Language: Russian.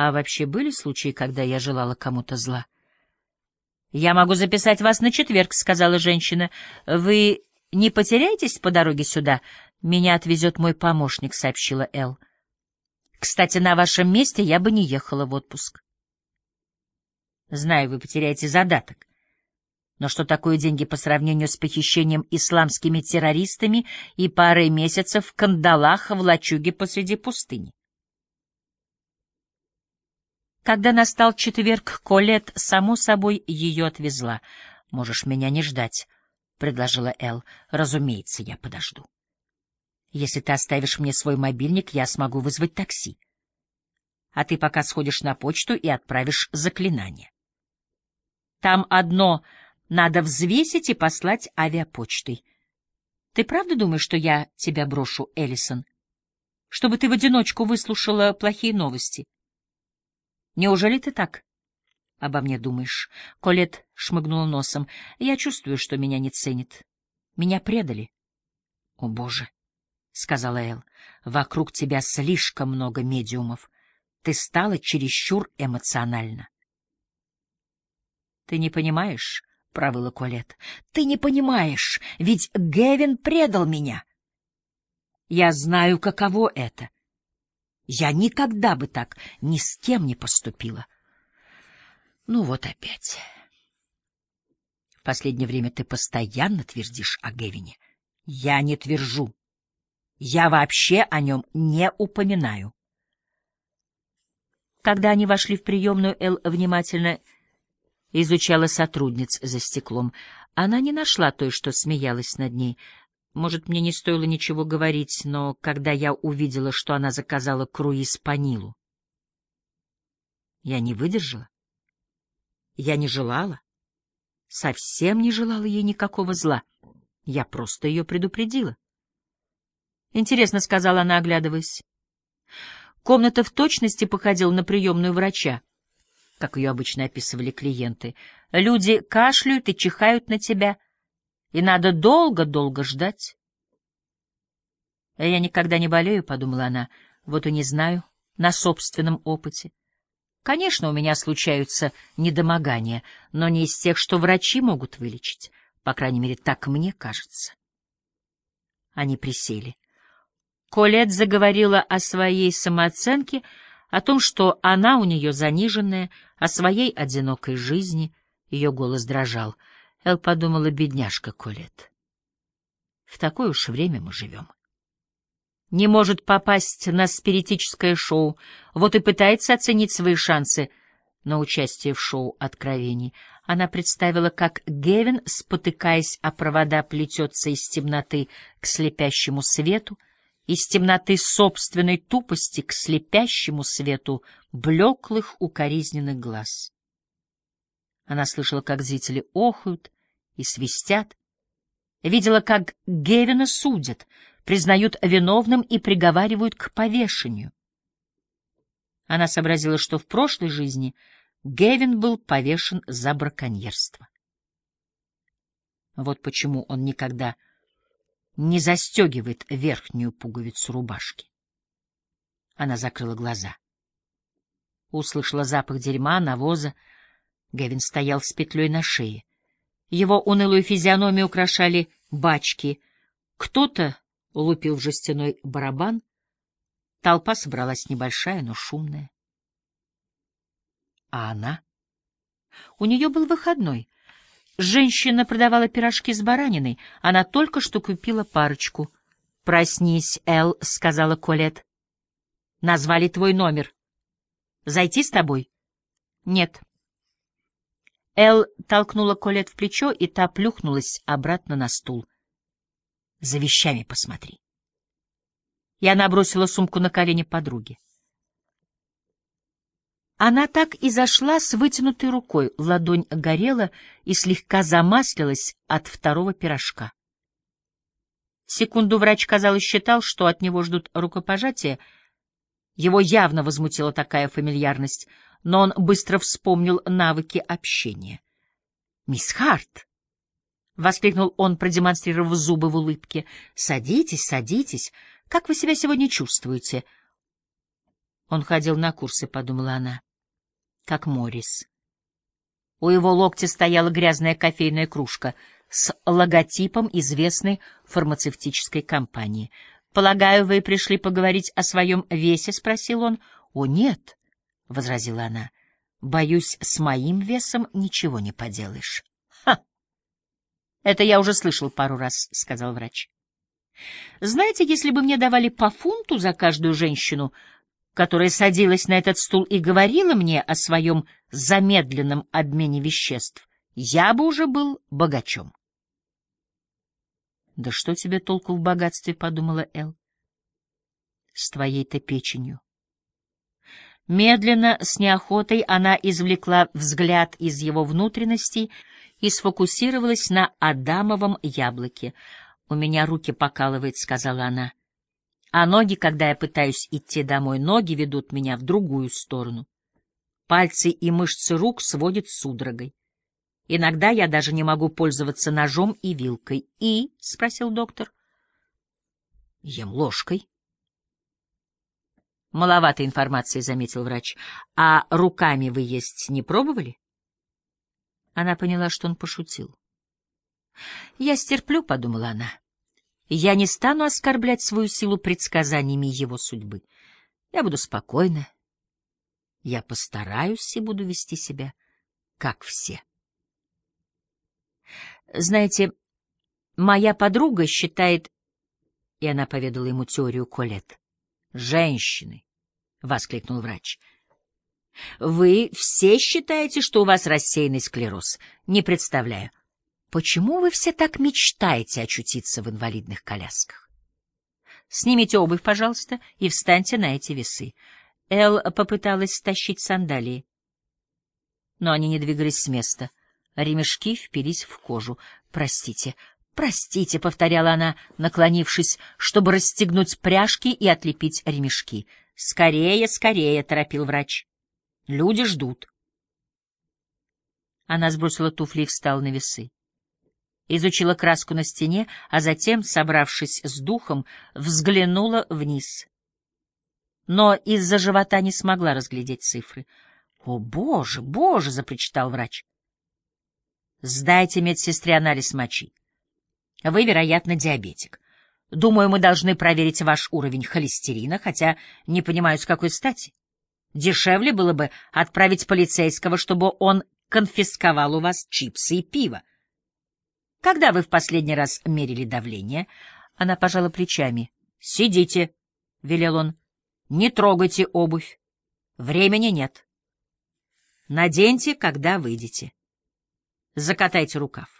А вообще были случаи, когда я желала кому-то зла? «Я могу записать вас на четверг», — сказала женщина. «Вы не потеряетесь по дороге сюда?» «Меня отвезет мой помощник», — сообщила Эл. «Кстати, на вашем месте я бы не ехала в отпуск». «Знаю, вы потеряете задаток. Но что такое деньги по сравнению с похищением исламскими террористами и парой месяцев в кандалах в лачуге посреди пустыни? Когда настал четверг, Колет, само собой, ее отвезла. «Можешь меня не ждать», — предложила Эл. «Разумеется, я подожду. Если ты оставишь мне свой мобильник, я смогу вызвать такси. А ты пока сходишь на почту и отправишь заклинание. Там одно надо взвесить и послать авиапочтой. Ты правда думаешь, что я тебя брошу, Эллисон? Чтобы ты в одиночку выслушала плохие новости? Неужели ты так обо мне думаешь? Колет шмыгнула носом. Я чувствую, что меня не ценит. Меня предали. О, Боже! — сказала Эл. — Вокруг тебя слишком много медиумов. Ты стала чересчур эмоциональна. — Ты не понимаешь, — провыла Колет. Ты не понимаешь, ведь Гевин предал меня. Я знаю, каково это. Я никогда бы так ни с кем не поступила. Ну вот опять. В последнее время ты постоянно твердишь о Гевине. Я не твержу. Я вообще о нем не упоминаю. Когда они вошли в приемную, Эл внимательно изучала сотрудниц за стеклом. Она не нашла той, что смеялась над ней. Может, мне не стоило ничего говорить, но когда я увидела, что она заказала круиз по Нилу, я не выдержала. Я не желала, совсем не желала ей никакого зла. Я просто ее предупредила. Интересно, — сказала она, оглядываясь. Комната в точности походила на приемную врача как ее обычно описывали клиенты. Люди кашляют и чихают на тебя, и надо долго-долго ждать. А «Я никогда не болею», — подумала она, — «вот и не знаю, на собственном опыте. Конечно, у меня случаются недомогания, но не из тех, что врачи могут вылечить. По крайней мере, так мне кажется». Они присели. Колет заговорила о своей самооценке, о том, что она у нее заниженная, о своей одинокой жизни. Ее голос дрожал. Эл подумала, бедняжка Колет. В такое уж время мы живем. Не может попасть на спиритическое шоу, вот и пытается оценить свои шансы на участие в шоу откровений. Она представила, как Гевин, спотыкаясь о провода, плетется из темноты к слепящему свету, из темноты собственной тупости к слепящему свету блеклых укоризненных глаз. Она слышала, как зрители охают и свистят, видела, как Гевина судят, признают виновным и приговаривают к повешению. Она сообразила, что в прошлой жизни Гевин был повешен за браконьерство. Вот почему он никогда не застегивает верхнюю пуговицу рубашки. Она закрыла глаза. Услышала запах дерьма, навоза. Гевин стоял с петлей на шее. Его унылую физиономию украшали бачки. Кто-то лупил в жестяной барабан. Толпа собралась небольшая, но шумная. А она? У нее был выходной. Женщина продавала пирожки с бараниной. Она только что купила парочку. «Проснись, Эл», — сказала Колет. «Назвали твой номер. Зайти с тобой?» «Нет». Эл толкнула Колет в плечо, и та плюхнулась обратно на стул. «За вещами посмотри». И она бросила сумку на колени подруги. Она так и зашла с вытянутой рукой, ладонь горела и слегка замаслилась от второго пирожка. Секунду врач, казалось, считал, что от него ждут рукопожатия. Его явно возмутила такая фамильярность, но он быстро вспомнил навыки общения. «Мисс Харт!» — воскликнул он, продемонстрировав зубы в улыбке. «Садитесь, садитесь. Как вы себя сегодня чувствуете?» Он ходил на курсы, — подумала она, — как Моррис. У его локтя стояла грязная кофейная кружка с логотипом известной фармацевтической компании. «Полагаю, вы пришли поговорить о своем весе?» — спросил он. «О, нет», — возразила она. «Боюсь, с моим весом ничего не поделаешь». «Ха! Это я уже слышал пару раз», — сказал врач. «Знаете, если бы мне давали по фунту за каждую женщину, которая садилась на этот стул и говорила мне о своем замедленном обмене веществ, я бы уже был богачом. «Да что тебе толку в богатстве?» — подумала Эл. «С твоей-то печенью». Медленно, с неохотой, она извлекла взгляд из его внутренностей и сфокусировалась на Адамовом яблоке. «У меня руки покалывает», — сказала она. А ноги, когда я пытаюсь идти домой, ноги ведут меня в другую сторону. Пальцы и мышцы рук сводят судорогой. Иногда я даже не могу пользоваться ножом и вилкой. — И? — спросил доктор. — Ем ложкой. — Маловато информации, — заметил врач. — А руками вы есть не пробовали? Она поняла, что он пошутил. — Я стерплю, — подумала она. Я не стану оскорблять свою силу предсказаниями его судьбы. Я буду спокойна. Я постараюсь и буду вести себя, как все. Знаете, моя подруга считает... И она поведала ему теорию Колет. «Женщины!» — воскликнул врач. «Вы все считаете, что у вас рассеянный склероз? Не представляю. Почему вы все так мечтаете очутиться в инвалидных колясках? Снимите обувь, пожалуйста, и встаньте на эти весы. Эл попыталась стащить сандалии, но они не двигались с места. Ремешки впились в кожу. «Простите, простите», — повторяла она, наклонившись, чтобы расстегнуть пряжки и отлепить ремешки. «Скорее, скорее», — торопил врач. «Люди ждут». Она сбросила туфли и встала на весы изучила краску на стене, а затем, собравшись с духом, взглянула вниз. Но из-за живота не смогла разглядеть цифры. — О, боже, боже! — запричитал врач. — Сдайте медсестре анализ мочи. Вы, вероятно, диабетик. Думаю, мы должны проверить ваш уровень холестерина, хотя не понимаю, с какой стати. Дешевле было бы отправить полицейского, чтобы он конфисковал у вас чипсы и пиво. Когда вы в последний раз мерили давление? Она пожала плечами. Сидите, велел он. Не трогайте обувь. Времени нет. Наденьте, когда выйдете. Закатайте рукав.